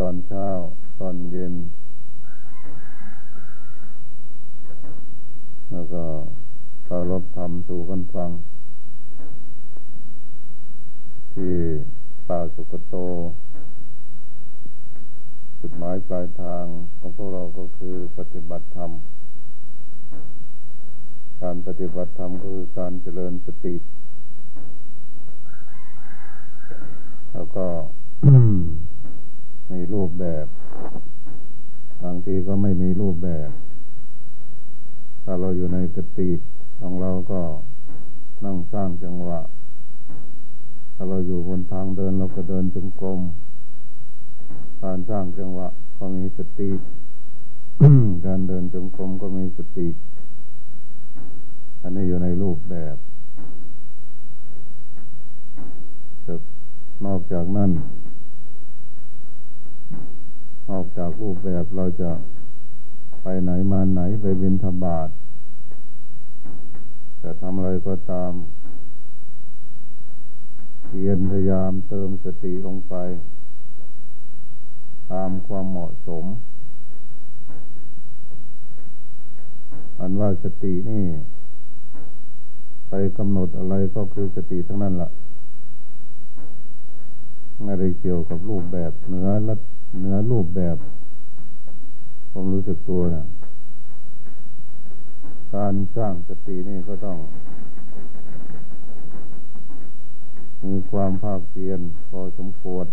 ตอนเช้า ตอนเย็น แล้วก็ตารบธรรมสู่กันฟัง ที่ป่าสุกโต จุดหมายปลายทางของพวกเราก็คือปฏิบัติธรรม การปฏิบัติธรรมก็คือการเจริญสติ แล้วก็ ในรูปแบบ บางทีก็ไม่มีรูปแบบ ถ้าเราอยู่ในกติของเราก็นั่งสร้างจังหวะ ถ้าเราอยู่บนทางเดินเราก็เดินจงกรม การสร้างจังหวะก็มีสติ การเดินจงกรมก็มีสติ อันนี้อยู่ในรูปแบบนอกจากนั้นน แบบเราจะไปไหนมาไหนไปบินธบาตจะทำอะไรก็ตามเพียรพยายามเติมสติลงไป ตามความเหมาะสม อันว่าสตินี่ ไปกำหนดอะไรก็คือสติทั้งนั้นละ่ะไม่ได้เกี่ยวกับรูปแบบเนื้อและเนื้อรูปแบบ ผมรู้สึกตัวนะการสร้างสตินี่ก็ต้อง มีความภาคเพียรพอสมควร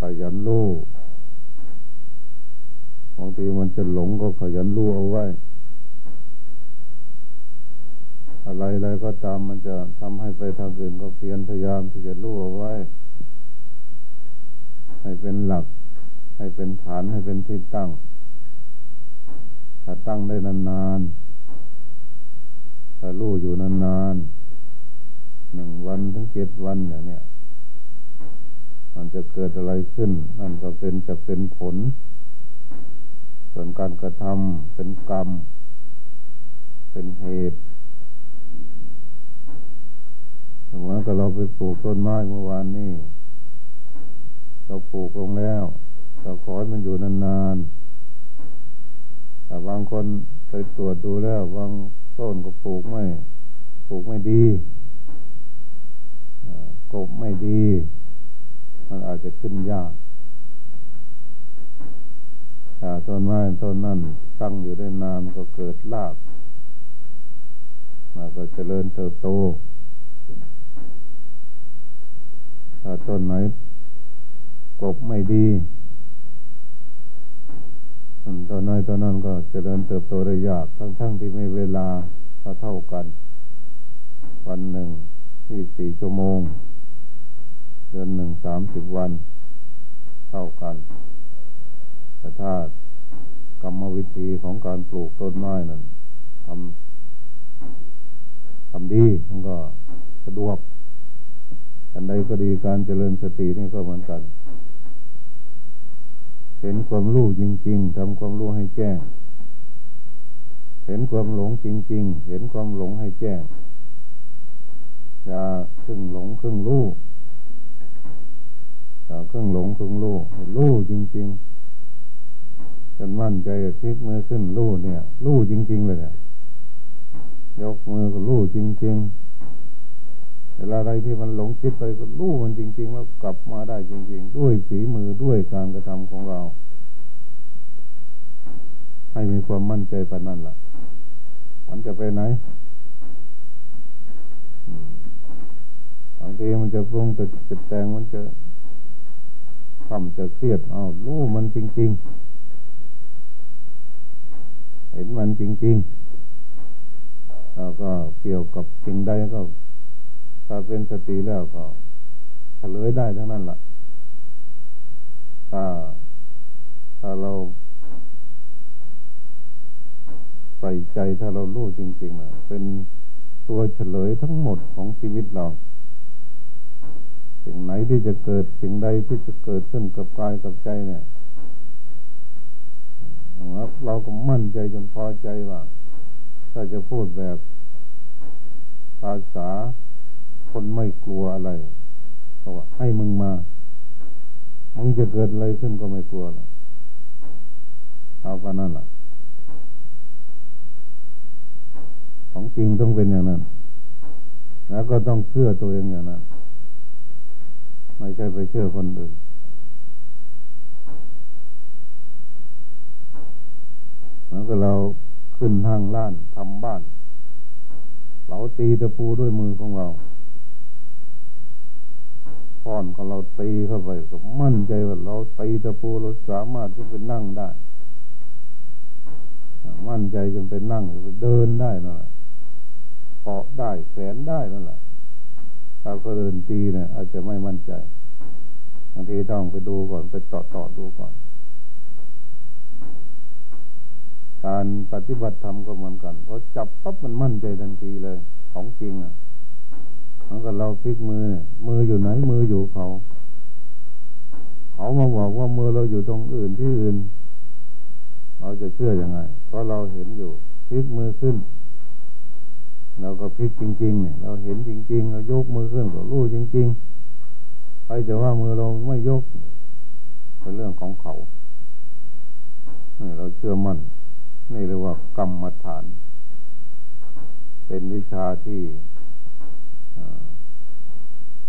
ขยันรู้บางทีมันจะหลงก็ขยันรู้เอาไว้ อะไรอะไรก็ตามมันจะทำให้ไปทางอื่นก็เพียรพยายามที่จะรู้เอาไว้ ให้เป็นหลัก ให้เป็นฐานให้เป็นที่ตั้ง ถ้าตั้งได้นานๆถ้ารู้อยู่นานๆหนึ่งวันถึงเจ็ดวันอย่างเนี้ยมันจะเกิดอะไรขึ้น นั่นก็เป็นจะเป็นผล ส่วนการกระทำเป็นกรรม เป็นเหตุเหมือนกับเราไปปลูกต้นไม้เมื่อวานนี่เราปลูกลงแล้ว เราขอให้มันอยู่นานๆแต่บางคนไปตรวจดูแล้ว บางต้นก็ปลูกไม่ ปลูกไม่ดีกบไม่ดี มันอาจจะขึ้นยากต้นไม้ต้นนั้นตั้งอยู่ได้นานก็เกิดรากมันก็เจริญเติบโต ถ้าต้นไหนกบไม่ดี ต้นน้อยต้นนั้นก็เจริญเติบโตได้ยาก ทั้งๆที่ไม่เวลาเท่ากัน วันหนึ่งยี่สี่ชั่วโมง เดือนหนึ่งสามสิบวัน เท่ากัน แต่ถ้ากรรมวิธีของการปลูกต้นไม้นั้นทำทำดีมันก็สะดวกอันใดก็ดีการเจริญสตินี่ก็เหมือนกัน เห็นความรู้จริง ๆทำความรู้ให้แจ้ง เห็นความหลงจริง ๆ เห็นความหลงให้แจ้งอย่าครึ่งหลงครึ่งรู้อย่าครึ่งหลงครึ่งรู้ให้รู้จริง ๆจนมั่นใจพลิกมือขึ้นรู้เนี่ยรู้จริง ๆ เลยเนี่ยยกมือก็รู้จริง ๆ เวลาใดที่มันหลงคิดไปก็รู้มันจริง ๆ แล้วกลับมาได้จริง ๆ ด้วยฝีมือด้วยการกระทำของเรา ให้มีความมั่นใจปานนั้นละ่ะ มันจะไปไหนบางทีมันจะปรุงแต่จิตแต่งมันจะทำจะเครียดเอารู้มันจริง ๆ เห็นมันจริง ๆ แล้วก็เกี่ยวกับสิ่งใดก็ ถ้าเป็นสติแล้วก็เฉลยได้ทั้งนั้นแหละถ้าถ้าเราใส่ใจถ้าเรารู้จริงๆนะเป็นตัวเฉลยทั้งหมดของชีวิตเรา สิ่งไหนที่จะเกิดสิ่งใดที่จะเกิดขึ้นกับกายกับใจเนี่ยเราก็มั่นใจจนพอใจว่า ถ้าจะพูดแบบภาษา คนไม่กลัวอะไรเพราะว่าให้มึงมา มึงจะเกิดอะไรขึ้นก็ไม่กลัวหรอกเอาก็นั่นแหละของจริงต้องเป็นอย่างนั้น แล้วก็ต้องเชื่อตัวเองอย่างนั้น ไม่ใช่ไปเชื่อคนอื่นเหมือนกับเราขึ้นทางล้านทำบ้าน เราตีตะปูด้วยมือของเรา ค้อนของเราตีเข้าไปก็มั่นใจว่าเราตีตะปูเราสามารถขึ้นไปนั่งได้มั่นใจจนเป็นนั่งไปเดินได้นั่นแหละเกาะได้แขนได้นั่นแหละถ้าก็เดินตีเนี่ย อาจจะไม่มั่นใจบางทีต้องไปดูก่อนไปต่อต่อดูก่อน การปฏิบัติธรรมก็เหมือนกันพอจับปั๊บมันมั่นใจทันทีเลย ของจริงอะ มือนกับเราพลิกมือ มืออยู่ไหน มืออยู่เขา เขามาบอกว่ามือเราอยู่ตรงอื่นที่อื่น เราจะเชื่ออยังไง เพราะเราเห็นอยู่พลิกมือขึ้น เราก็พลิกจริง ๆ เนี่ย เราเห็นจริง ๆ เรายกมือขึ้นก็รู้จริงๆใครจะว่ามือเราไม่ยกเป็นเรื่องของเขาเราเชื่อมั่น นี่เรียกว่ากรรมฐาน เป็นวิชาที่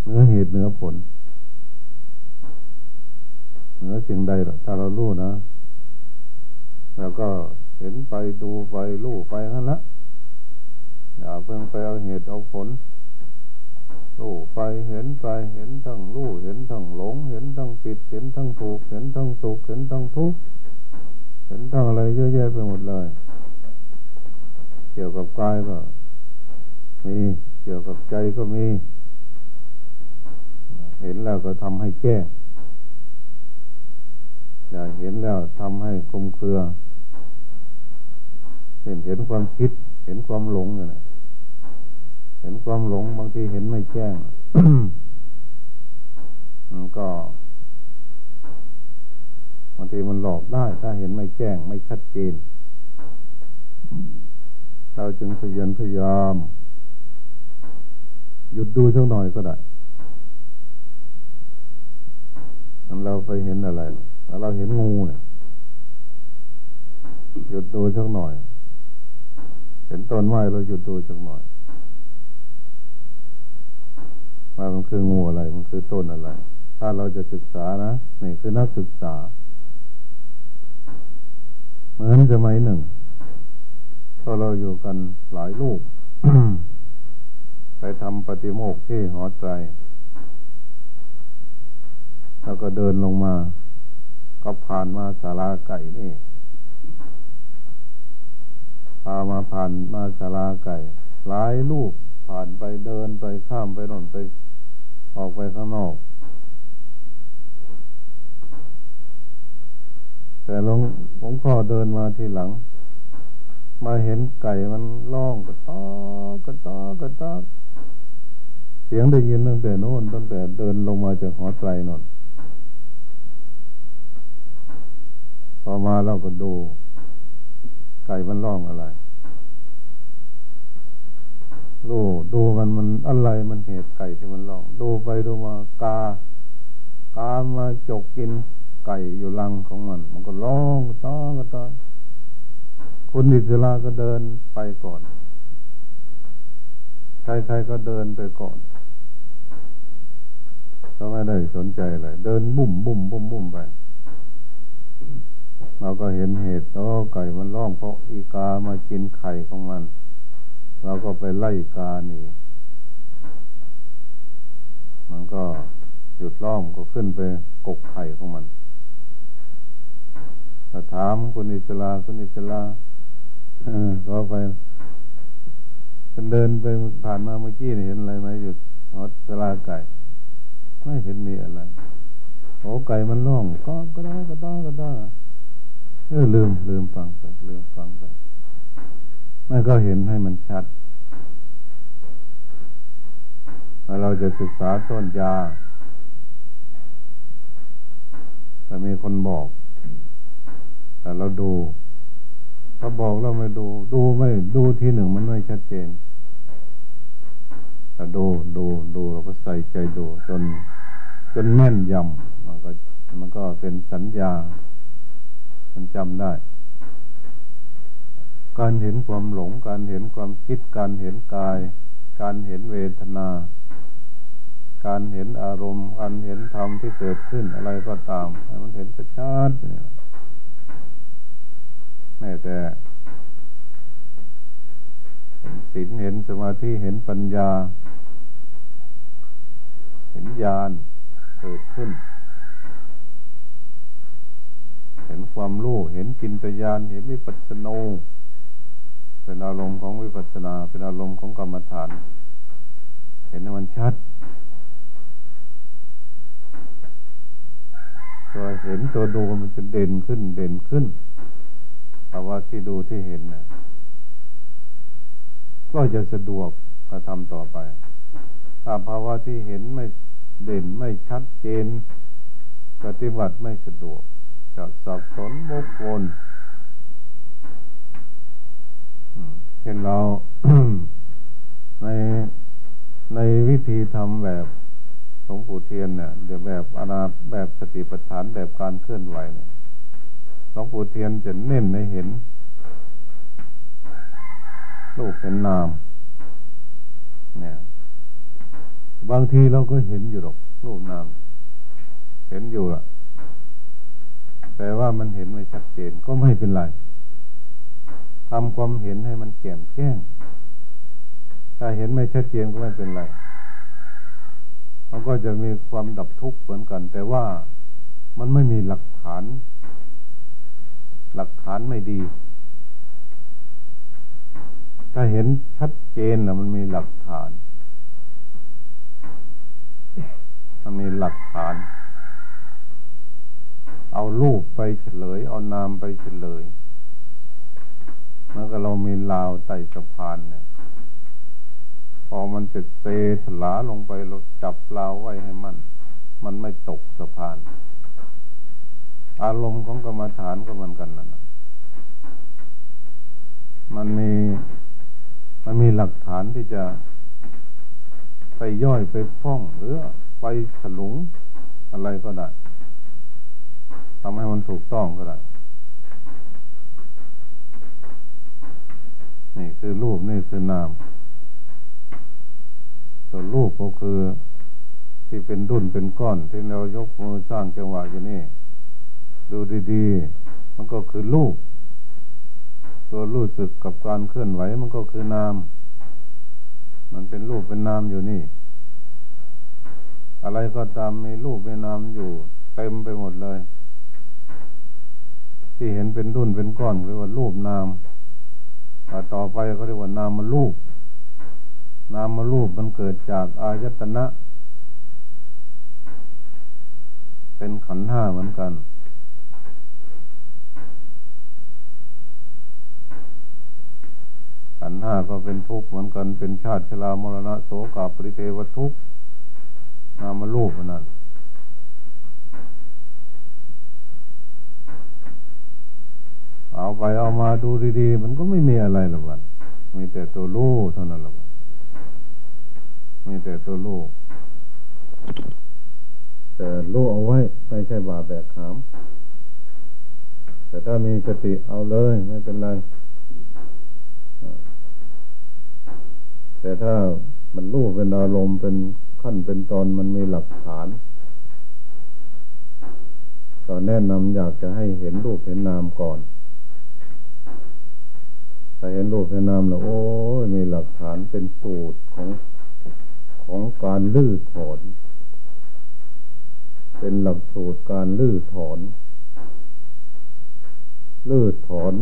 เหนือเหตุเหนือผล เหนือสิ่งใดถ้าเรารู้นะแล้วก็เห็นไปดูไปรู้ไปนั่นละอย่าเพิ่งไปเอาเหตุเอาผลรู้ไปเห็นไปเห็นทั้งรู้เห็นทั้งหลง เห็นทั้งผิดเห็นทั้งถูก เห็นทั้งสุขเห็นทั้งทุกข์เห็นทั้งอะไรเยอะแยะไปหมดเลย เกี่ยวกับกายก็มี เกี่ยวกับใจก็มี เห็นแล้วก็ทำให้แก้อย่าเห็นแล้วทำให้คุมเครือ เห็นเห็นความคิด เห็นความหลงอยู่นะเห็นความหลงบางทีเห็นไม่แจ้งมันก็บางทีมันหลอกได้ ถ้าเห็นไม่แจ้งไม่ชัดเจน เราจึงพยายามพยายาม หยุดดูสักหน่อยก็ได้มันเราไปเห็นอะไรแล้วเราเห็นงูเนี่ยหยุดดูสักหน่อย เห็นต้นไม้เราหยุดดูสักหน่อยว่ามันคืองูอะไร มันคือต้นอะไร ถ้าเราจะศึกษานะนี่คือนักศึกษา เหมือนสมัยหนึ่งพอเราอยู่กันหลายลูก ไปทำปฏิโมกที่หอไตรแล้วก็เดินลงมา ก็ผ่านมาสาราไก่นี่ พามาผ่านมาสาราไก่ หลายลูกผ่านไปเดินไปข้ามไปน่นไป ออกไปข้างนอก แต่หลวงผมขอเดินมาทีหลัง มาเห็นไก่มันร้องกระตอกกระตอกกระตอก เสียงได้ยินตั้งแต่โน้นตั้งแต่เดินลงมาจากหอไตรนนพอมาเราก็ดู ไก่มันร้องอะไรดูดูมันมันอะไรมันเหตุไก่ที่มันร้อง ดูไปดูมากากามาจกกินไก่อยู่ลังของมัน มันก็ร้องต้อก็ต้อคุณอิสระก็เดินไปก่อน ใครๆก็เดินไปก่อน ก็ไม่ได้สนใจอะไรเดินบุ่มบุ่มบุ่มบุ่มไป เราก็เห็นเหตุโอ้ไก่มันร้องเพราะอีกามากินไข่ของมัน เราก็ไปไล่กาหนีมันก็หยุดร้องก็ขึ้นไปกกไข่ของมันก็ถามคุณอิสลาคุณอิสลาก็ไปเดินไปผ่านมาเมื่อกี้เห็นอะไรไหมหยุดหอสลาไก่ ไม่เห็นมีอะไรโอ้ไก่มันร้องก็ก็ได้ก็ได้ก็ได้เออลืมลืมฟังไปลืมฟังไปไม่ก็เห็นให้มันชัดเมื่อเราจะศึกษาต้นยาแต่มีคนบอก แต่เราดู ถ้าบอกเราไม่ดู ดูไม่ดูที่หนึ่งมันไม่ชัดเจนแต่ดูดูดูเราก็ใส่ใจดูจน จนแม่นยำมันก็มันก็เป็นสัญญา มันจำได้ การเห็นความหลง การเห็นความคิด การเห็นกาย การเห็นเวทนา การเห็นอารมณ์ การเห็นธรรมที่เกิดขึ้นอะไรก็ตามมันเห็นชัดๆนี่แม้แต่เห็นศีลเห็นสมาธิเห็นปัญญา เห็นญาณ เกิดขึ้น เห็นความรู้เห็นจินตญาณเห็นวิปัสสนูเป็นอารมณ์ของวิปัสสนา เป็นอารมณ์ของกรรมฐาน เห็นมันชัดตัวเห็นตัวดูมันจะเด่นขึ้นเด่นขึ้นภาวะที่ดูที่เห็นนะก็จะสะดวกกระทำต่อไปถ้าภาวะที่เห็นไม่ เด่นไม่ชัดเจน ปฏิบัติไม่สะดวก จะสับสนบกวนเห็นเราในในวิธีทำแบบหลวงปู่เทียนเนี่ยเดี๋ยวแบบอนาแบบสติปัฏฐานแบบการเคลื่อนไหวเนี่ยหลวงปู่เทียนจะเน้นในเห็นรูปเป็นนาม บางทีเราก็เห็นอยู่หรอกรูปนาม เห็นอยู่ละแต่ว่ามันเห็นไม่ชัดเจนก็ไม่เป็นไรทำความเห็นให้มันแจ่มแจ้ง ถ้าเห็นไม่ชัดเจนก็ไม่เป็นไรมันก็จะมีความดับทุกข์เหมือนกัน แต่ว่ามันไม่มีหลักฐาน หลักฐานไม่ดี ถ้าเห็นชัดเจนแล้วมันมีหลักฐาน มันมีหลักฐาน เอารูปไปเฉลย เอานามไปเฉลยแล้วก็เรามีลาวไต่สะพานเนี่ย พอมันจะเซถลาลงไปเราจับลาวไว้ให้มัน มันไม่ตกสะพาน อารมณ์ของกรรมฐานก็มันกันนะมันมี มันมีหลักฐานที่จะ ไปย่อยไปฟ้องหรือไปถลุงอะไรก็ได้ทำให้มันถูกต้องก็ได้นี่คือรูปนี่คือนาม ตัวรูปก็คือที่เป็นดุนเป็นก้อน ที่เรายกมือสร้างจังหวะอยู่นี่ ดูดีๆ มันก็คือรูป ตัวรู้สึกกับการเคลื่อนไหวมันก็คือนาม มันเป็นรูปเป็นนามอยู่นี่ อะไรก็ตามมีรูปเป็นนามอยู่ เต็มไปหมดเลย ที่เห็นเป็นดุนเป็นก้อนเรียกว่ารูปนามต่อไปก็เรียกว่านามมารูป นามมารูปมันเกิดจากอายตนะ เป็นขันห้าเหมือนกันขั นห้าก็เป็นทุกข์เหมือนกันเป็นชาติชรามรณะโสกาปริเทวทุกข์นามาลูกนั่นเอาไปเอามาดูดีๆ มันก็ไม่มีอะไรหรอกมันมีแต่ตัวลูกเท่านั้นหรอกมีแต่ตัวลูกแต่ลูกเอาไว้ไม่ใช่บาแบกขาม แต่ถ้ามีสติเอาเลยไม่เป็นไร แต่ถ้ามันรู้เป็นอารมณ์เป็นขั้นเป็นตอนมันมีหลักฐาน ก็แนะนำอยากจะให้เห็นรูปเห็นนามก่อนถ้าเห็นรูปเห็นนามแล้วโอ้ยมีหลักฐานเป็นสูตรของของการลื้อถอน เป็นหลักสูตรการลื้อถอนลื้อถอน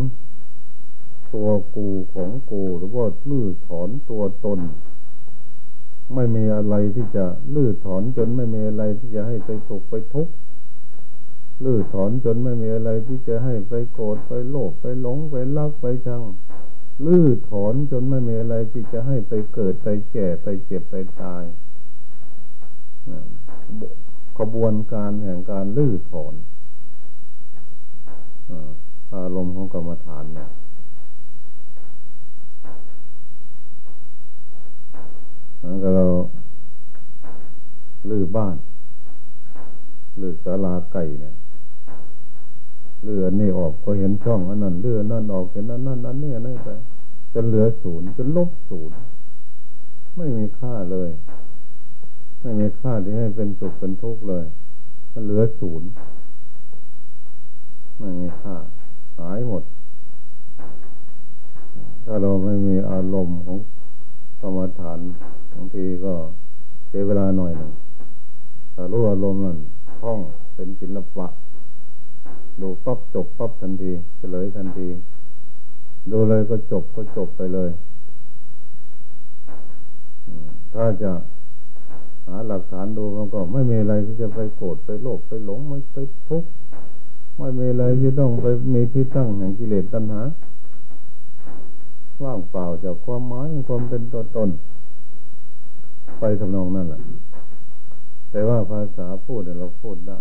ตัวกูของกูหรือว่าลื้อถอนตัวตน ไม่มีอะไรที่จะลื้อถอนจนไม่มีอะไรที่จะให้ไปสุขไปทุกข์ลื้อถอนจนไม่มีอะไรที่จะให้ไปโกรธไปโลภไปหลงไปรักไปชังลื้อถอนจนไม่มีอะไรที่จะให้ไปเกิดไปแก่ไปเจ็บไปตายขบวนการแห่งการลื้อถอนอารมณ์ของกรรมฐานเนี่ย แล้วก็เราลื้อบ้านรือสาลาไก่เนี่ยเรือนี่ออกก็เห็นช่องอันนั้นเรือนั่นออกเห็นนั่นนั่นอันนี้นั่นไปจนเหลือศูนย์จนลบศูนย์ไม่มีค่าเลย ไม่มีค่าที่ให้เป็นสุขเป็นทุกข์เลย มันเหลือศูนย์ไม่มีค่าหายหมด ถ้าเราไม่มีอารมณ์ของ กรรมฐานบางทีก็ใช้เวลาหน่อยหนึ่งถ้ารู้อารมณ์นั่นท่องเป็นศิลปะ ดูปั๊บจบปั๊บทันทีเฉลยทันที ดูเลยก็จบก็จบไปเลยถ้าจะหาหลักฐานดูมันก็ไม่มีอะไรที่จะไปโกรธไปโลภไปหลงไม่ไปทุกข์ไม่มีอะไรที่ต้องไปมีที่ตั้งแห่งกิเลสตัณหา ว่างเปล่าจากความหมายความเป็นตัวตน ไปทำนองนั่นแหละแต่ว่าภาษาพูดเราพูดได้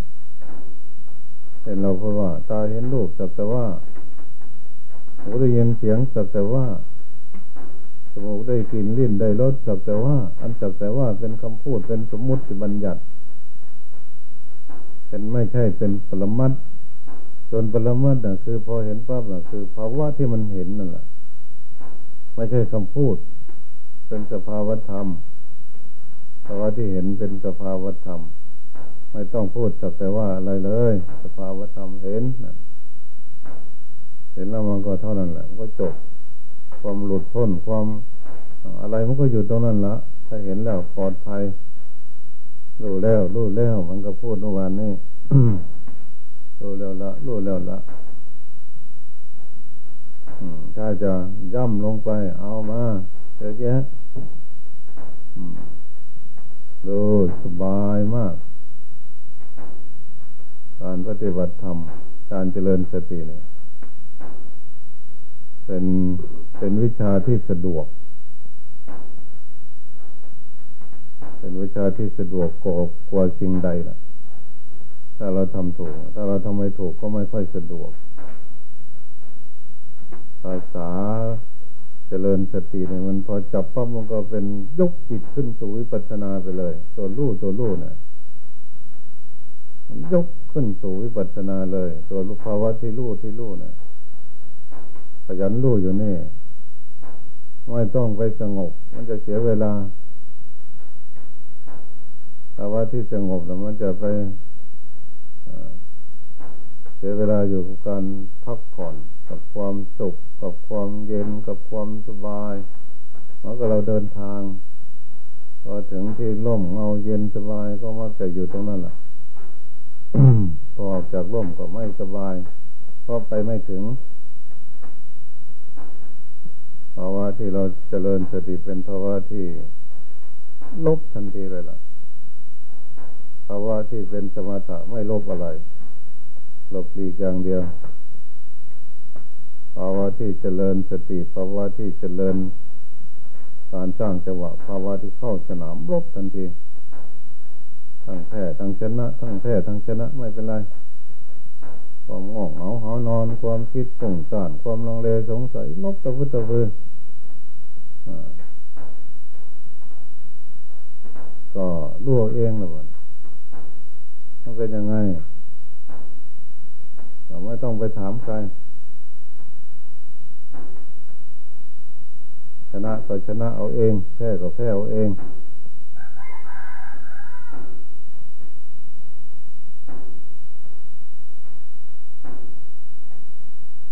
เห็นเราพูดว่า ตาเห็นรูปสักแต่ว่าหูได้ยินเสียงสักแต่ว่าสมูกได้กลิ่นลิ้นได้รสสักแต่ว่า อันสักแต่ว่าเป็นคำพูดเป็นสมมุติบัญญัติ เป็นไม่ใช่เป็นปรมัตจนปรมัตน่ะคือ พอเห็นปั๊บน่ะคือภาวะที่มันเห็นนั่นแหละ ไม่ใช่คำพูด เป็นสภาวธรรมภาวะที่เห็นเป็นสภาวธรรม ไม่ต้องพูดสักแต่ว่าอะไรเลย สภาวธรรมเห็นเห็นแล้วมันก็เท่านั้นแหละมันก็จบ ความหลุดพ้นความอะไรมันก็อยู่ตรงนั้นละถ้าเห็นแล้วปลอดภัยรู้แล้วรู้แล้ว มันก็พูดเมื่อวานนี้รู้แล้วละรู้แล้วละ ถ้าจะย่ำลงไปเอามาเยอะแยะดูสบายมาก การปฏิบัติธรรม การเจริญสติเนี่ย เป็นเป็นวิชาที่สะดวก เป็นวิชาที่สะดวกกว่ากว่าสิ่งใดนะถ้าเราทำถูก ถ้าเราทำไม่ถูกก็ไม่ค่อยสะดวก ภาษาเจริญสติเนี่ยมันพอจับปั๊บมันก็เป็นยกจิตขึ้นสู่วิปัสสนาไปเลย ตัวรู้ตัวรู้เนี่ยมันยกขึ้นสู่วิปัสสนาเลย ตัวรู้ภาวะที่รู้ที่รู้เนี่ยขยันรู้อยู่นี่ไม่ต้องไปสงบ มันจะเสียเวลาแต่ว่าที่สงบแล้วมันจะไปเสียเวลาอยู่กับการพักผ่อน กับความสุข กับความเย็นกับความสบายเมื่อเราเดินทางพอถึงที่ร่มเงาเย็นสบายก็มักจะอยู่ตรงนั้นแหละพอออกจากร่มก็ไม่สบายก็ไปไม่ถึงภาวะที่เราเจริญสติเป็นภาวะที่ลบทันทีเลยล่ะภาวะที่เป็นสมถะไม่ลบอะไร ลบดีอย่างเดียว ภาวะที่เจริญสติภาวะที่เจริญ การสร้างจังหวะภาวะที่เข้าสนามรบทันที ทั้งแพ้ทั้งชนะ ทั้งแพ้ทั้งชนะไม่เป็นไร ความง่วงเหงาหานอน ความคิดปุ่งซ่านความลังเลสงสัยลบตะพุตะพือก็รู้เองล้วมันมันเป็นยังไงเราไม่ต้องไปถามใคร ชนะก็ชนะเอาเอง แพ้ก็แพ้เอาเอง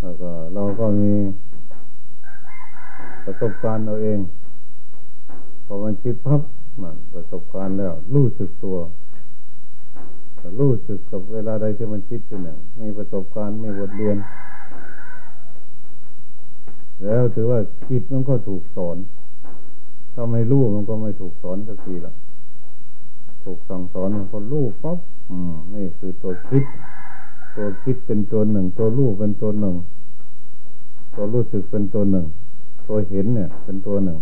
แล้วก็เราก็มีประสบการณ์เราเอง พอมันคิดพับมันประสบการณ์แล้วรู้สึกตัวรู้สึกกับเวลาใดที่มันคิดอยู่เนี่ยมีประสบการณ์มีบทเรียน แล้วถือว่าคิดมันก็ถูกสอน ถ้าไม่รู้มันก็ไม่ถูกสอนสักทีละถูกสั่งสอนมันก็รู้ปั๊บอืมนี่คือตัวคิด ตัวคิดเป็นตัวหนึ่ง ตัวรู้เป็นตัวหนึ่ง ตัวรู้สึกเป็นตัวหนึ่ง ตัวเห็นเนี่ย เป็นตัวหนึ่ง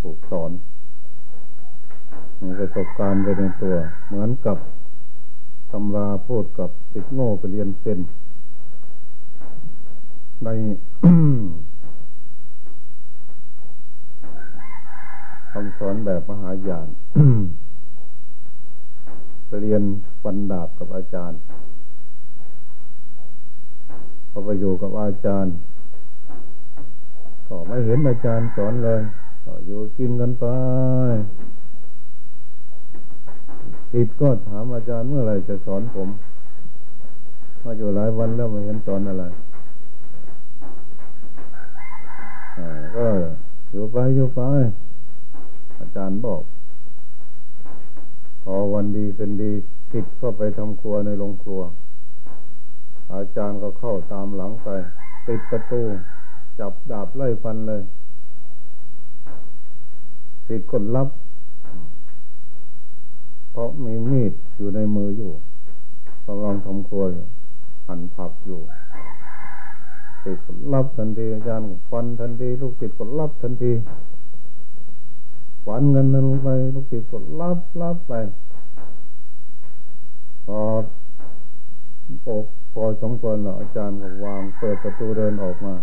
ถูกสอนมีประสบการณ์ไปในตัว เหมือนกับตำราพูดกับติดโง่ไปเรียนเซน ในคำสอนแบบมหายานไปเรียนฟันดาบกับอาจารย์พอไปอยู่กับอาจารย์ ก็ไม่เห็นอาจารย์สอนเลย ก็อยู่กินกันไปติดก็ถามอาจารย์เมื่อไรจะสอนผม มาอยู่หลายวันแล้วไม่เห็นสอนอะไร ก็อยู่ไปอยู่ไป อาจารย์บอก พอวันดีเป็นดีติดก็ไปทำครัวในโรงครัว อาจารย์ก็เข้าตามหลังไปปิดประตู จับดาบไล่ฟันเลยติดกดลับ เพราะมีมีดอยู่ในมืออยู่กำลังทำครัวอยู่หั่นผักอยู่ ติดกดลับทันทีอาจารย์ฟันทันทีลูกติดกดลับทันทีฝันเงินนั้นลงไปลูกศิษย์ก็รับรับไปพออกพอสองคนเนาะอาจารย์ก็วางเปิดประตูเดินออกมา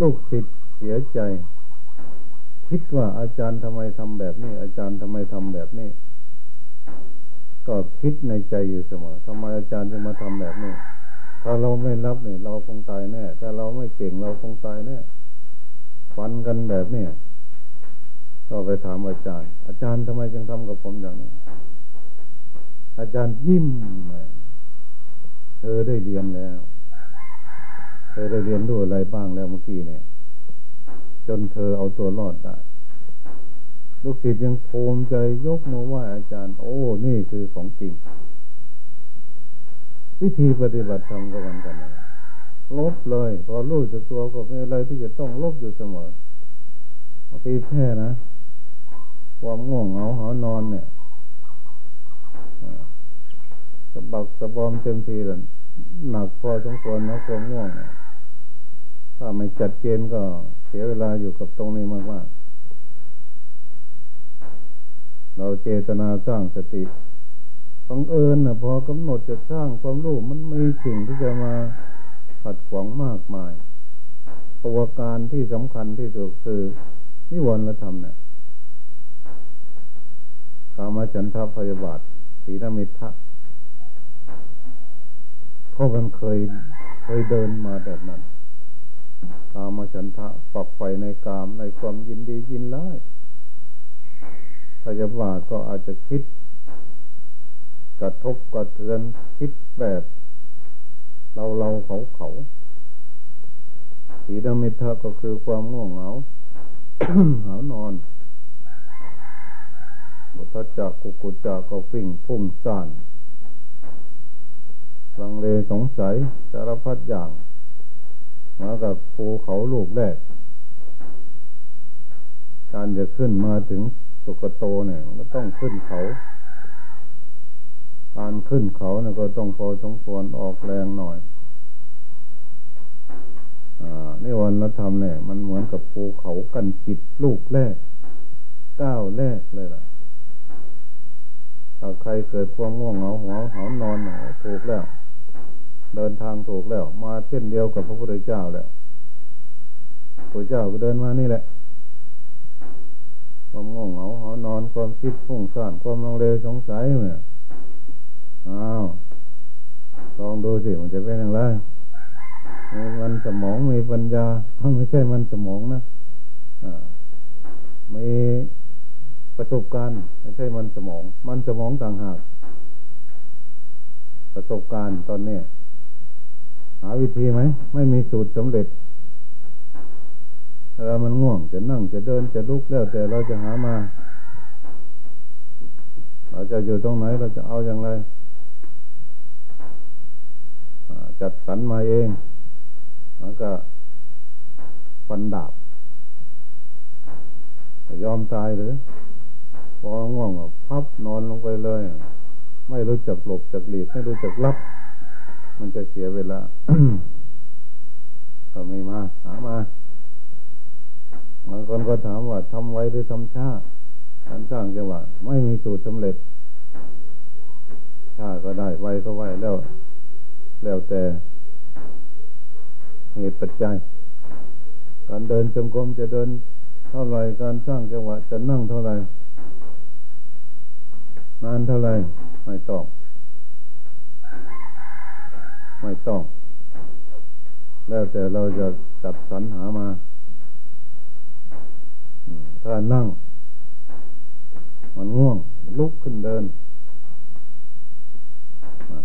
ลูกศิษย์เสียใจ คิดว่าอาจารย์ทำไมทำแบบนี้ อาจารย์ทำไมทำแบบนี้ ก็คิดในใจอยู่เสมอทำไมอาจารย์จึงมาทำแบบนี้ ถ้าเราไม่รับเนี่ย เราคงตายแน่ถ้าเราไม่เก่งเราคงตายแน่ฟันกันแบบนี้ก็ไปถามอาจารย์ อาจารย์ทำไมจึงทำกับผมอย่างนี้ อาจารย์ยิ้มเธอได้เรียนแล้ว เธอได้เรียนรู้อะไรบ้างแล้วเมื่อกี้เนี่ย จนเธอเอาตัวรอดได้ลูกศิษย์ยังภูมิใจยกมือไหว้อาจารย์ โอ้ นี่คือของจริง วิธีปฏิบัติธรรมก็เหมือนกันนะลบเลย พอรู้จากตัวก็ไม่อะไรที่จะต้องลบอยู่เสมอบางทีแพ้นะ ความง่วงเหงาหานอนเนี่ยสะบักสะบอมเต็มทีเลยหนักพอสมควรนะความง่วง ถ้าไม่จัดเจนก็เสียเวลาอยู่กับตรงนี้มากว่าเราเจตนาสร้างสติ บังเอิญนะพอกำหนดจะสร้างความรู้มันมีสิ่งที่จะมาขัดขวางมากมาย ตัวการที่สำคัญที่สุดคือนิวรณธรรมเนี่ยกามาฉันทะพยาบาทสีนมิทะเขาะมันเคยเคยเดินมาแบบนั้นกามาฉันทะปักไฟในกามในความยินดียินร้ายพยาบาทก็อาจจะคิด กระทบกระเทือนคิดแบบเราเราเขาเขาสีดำมิทะก็คือความง่วงเหงาหานอนบุตจักกุกุจักก็ฟิ่งพุ่งซ่านลังเลสงสัยสารพัดอย่าง มากับภูเขาลูกแรก การจะขึ้นมาถึงสุกโตเนี่ย มันก็ต้องขึ้นเขา การขึ้นเขาเนี่ยก็ต้องพอสมควรออกแรงหน่อยนิวรณธรรมเนี่ยมันเหมือนกับภูเขากันจิตลูกแรกก้าวแรกเลยล่ะถ้าใครเกิดความง่วงเหงาหัวหานอนหนถูกแล้ว เดินทางถูกแล้ว มาเช่นเดียวกับพระพุทธเจ้าแล้วพระเจ้าก็เดินมานี่แหละ ความง่วงเหงาหานอนความคิดฟุ้งซ่านความลังเลสงสัยเนี่ย อ้าวลองดูสิมันจะเป็นอย่างไรมันสมองมีปัญญาไม่ใช่มันสมองนะอ่ามีประสบการณ์ ไม่ใช่มันสมอง มันสมองต่างหาก ประสบการณ์ตอนนี้หาวิธีไหม ไม่มีสูตรสำเร็จเวลามันง่วงจะนั่งจะเดินจะลุกแล้ว แต่เราจะหามา เราจะอยู่ตรงไหนเราจะเอาอย่างไร จัดสรรมาเองมันก็ฟันดาบยอมตายเลยพอง่วงพับนอนลงไปเลย ไม่รู้จักหลบจักหลีกไม่รู้จักรับ มันจะเสียเวลาก็ไม่มาหามาบางคนก็ถามว่าทำไว้หรือทำช้าการสร้างจังหวะไม่มีสูตรสำเร็จช้าก็ได้ไวก็ไวแล้ว แล้วแต่เหตุปัจจัย การเดินจงกรมจะเดินเท่าไรการสร้างจังหวะจะนั่งเท่าไรนานเท่าไรไม่ต้อง ไม่ต้อง แล้วแต่เราจะจัดสรรหามาถ้านั่ง มันง่วง ลุกขึ้นเดิน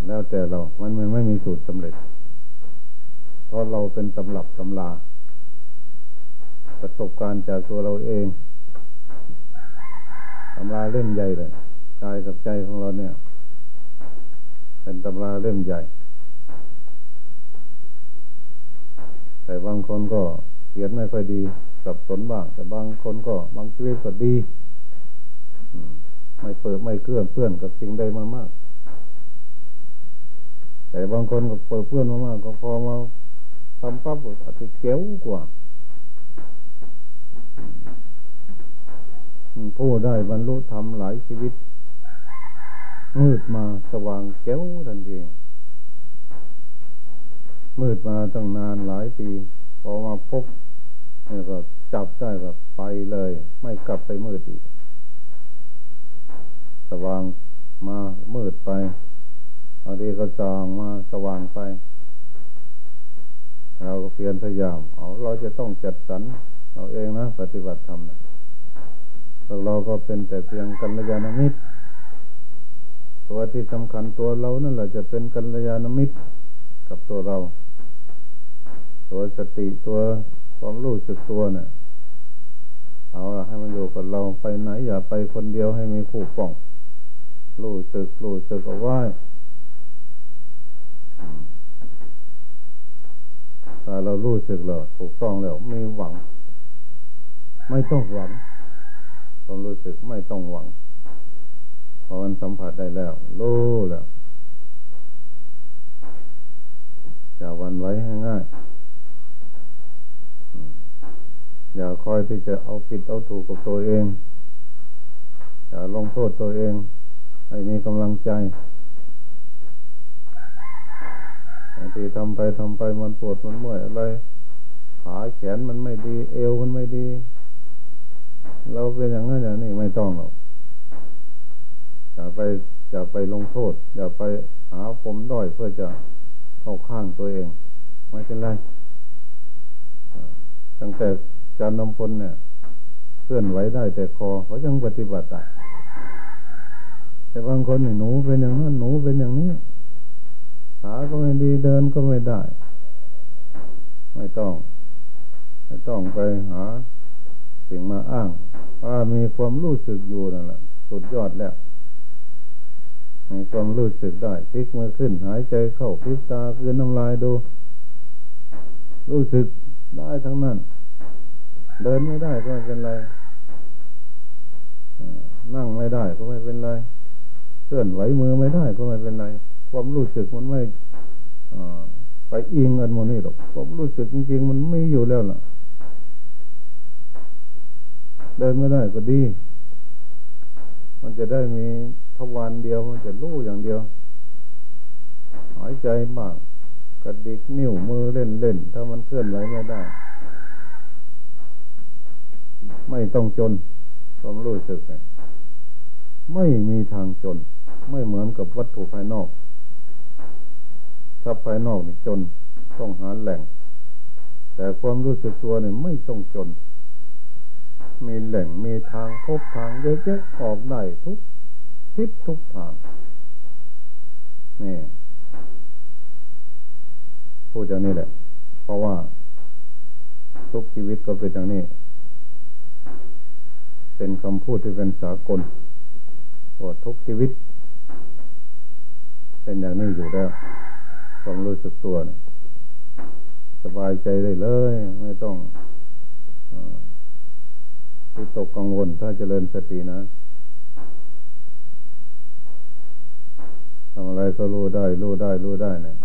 แล้วแต่เรา มันมันไม่มีสูตรสำเร็จ เพราะเราเป็นตำรับตำลา ประสบการณ์จากตัวเราเองตำราเล่มใหญ่เลยกายกับใจของเราเนี่ย เป็นตำราเล่มใหญ่ แต่บางคนก็เขียนไม่ค่อยดีสับสนบ้าง แต่บางคนก็บางชีวิตก็ดีไม่เปิดไม่เกื้อนเพื่อนกับสิ่งใดมามาก แต่บางคนก็เปิดเพื่อนมามาก็พอมาทำปั๊บอาจจะเก๋วกว่าผู้ได้บรรลุธรรมหลายชีวิต มืดมาสว่างเก้วทันทีมืดมาตั้งนานหลายปีพอมาพบนี่ก็จับได้ก็ไปเลย ไม่กลับไปมืดอีก สว่างมามืดไป บางทีก็จางมาสว่างไป เราก็เพียรพยายาม เอาเราจะต้องจัดสรรเราเองนะ ปฏิบัติธรรมนะพวกเราก็เป็นแต่เพียงกัลยาณมิตร ตัวที่สำคัญตัวเรานั่นแหละจะเป็นกัลยาณมิตรกับตัวเรา ตัวสติตัวความรู้สึกตัวเนี่ยเอาละให้มันอยู่กับเราไปไหนอย่าไปคนเดียวให้มีผู้ป้อง รู้สึกรู้สึกเอาไว้ ถ้าเรารู้สึกแล้วถูกต้องแล้ว ไมีหวัง ไม่ต้องหวังความรู้สึกไม่ต้องหวังพอมันสัมผัสได้แล้วรู้แล้วจะวันไว้ง่ายอย่าคอยที่จะเอาผิดเอาถูกกับตัวเอง อย่าลงโทษตัวเอง ให้มีกำลังใจ บางทีทำไปทำไปมันปวดมันเมื่อยอะไรขาแขนมันไม่ดี เอวมันไม่ดี เราเป็นอย่างนั้นอย่างนี้ไม่ต้องหรอกอย่าไปอย่าไปลงโทษ อย่าไปหาปมด้อยเพื่อจะเข้าข้างตัวเอง ไม่เป็นไรตั้งแต่การนำพลเนี่ยเคลื่อนไหวได้แต่คอเขายังปฏิบัติแต่บางคนหนูเป็นอย่างนั้นหนูเป็นอย่างนี้ ขาก็ไม่ดีเดินก็ไม่ได้ ไม่ต้อง ไม่ต้องไปหา สิ่งมาอ้างว่ามีความรู้สึกอยู่นั่นแหละสุดยอดแล้วมีความรู้สึกได้พลิกมือขึ้น หายใจเข้าพลิกตาคืนน้ำลายดู รู้สึกได้ทั้งนั้น เดินไม่ได้ก็ไม่เป็นไรนั่งไม่ได้ก็ไม่เป็นไรเคลื่อนไหวมือไม่ได้ก็ไม่เป็นไร ความรู้สึกมันไม่ไปอิงกันโมนี่หรอกความรู้สึกจริง ๆ มันไม่อยู่แล้วล่ะเดินไม่ได้ก็ดี มันจะได้มีทวารเดียว มันจะรู้อย่างเดียว หายใจบ้างกระดิกนิ้วมือเล่นเล่น ถ้ามันเคลื่อนไหวไม่ได้ ไม่ต้องจนความรู้สึก ไม่มีทางจน ไม่เหมือนกับวัตถุภายนอก ถ้าภายนอกนี่จนต้องหาแหล่ง แต่ความรู้สึกตัวเนี่ยไม่ต้องจน มีแหล่งมีทางพบทางเยอะแยะออกได้ทุกทิศทุกทางนี่พูดอย่างนี้แหละ เพราะว่าทุกชีวิตก็เป็นอย่างนี้ เป็นคำพูดที่เป็นสากลว่าทุกชีวิต เป็นอย่างนี้อยู่แล้ว ความรู้สึกตัวเนี่ยสบายใจได้เลย ไม่ต้องวิตกกังวลถ้าเจริญสตินะทำอะไรก็รู้ได้ รู้ได้ รู้ได้เนี่ย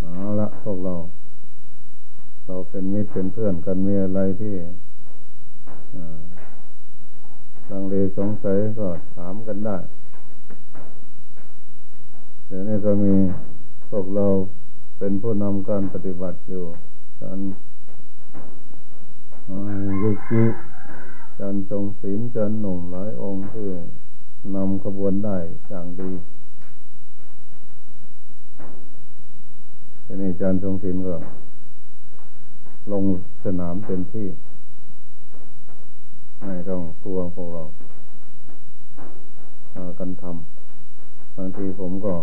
เอาละพวกเรา เราเป็นมิตรเป็นเพื่อนกันมีอะไรที่ลังเลสงสัยก็ถามกันได้ เดี๋ยวนี้ก็มีพวกเราเป็นผู้นำการปฏิบัติอยู่การยุกิจันทรงศีลจันหนุ่มหลายองค์ที่นำขบวนได้อย่างดีทีนี้อาจารย์ทรงศิลก็ ลงสนามเต็มที่ ไม่ต้องกลัวพวกเรา กันทำบางทีผมก็